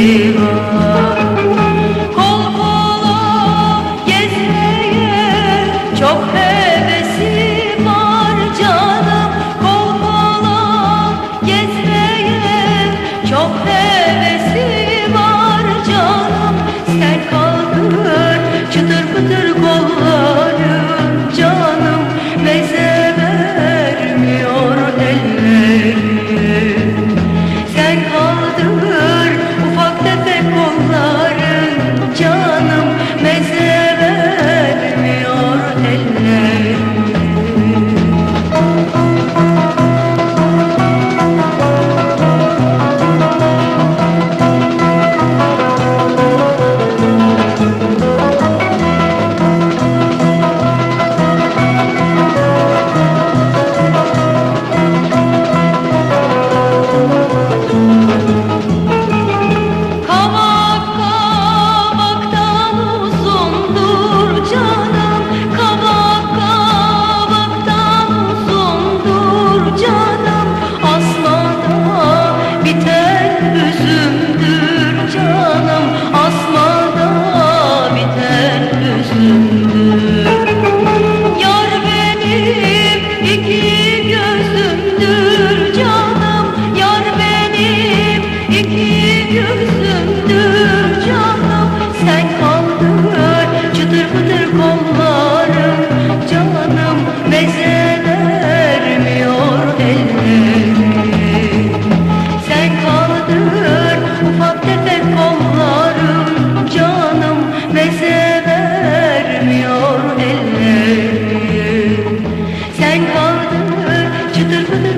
Senhor. Thank you.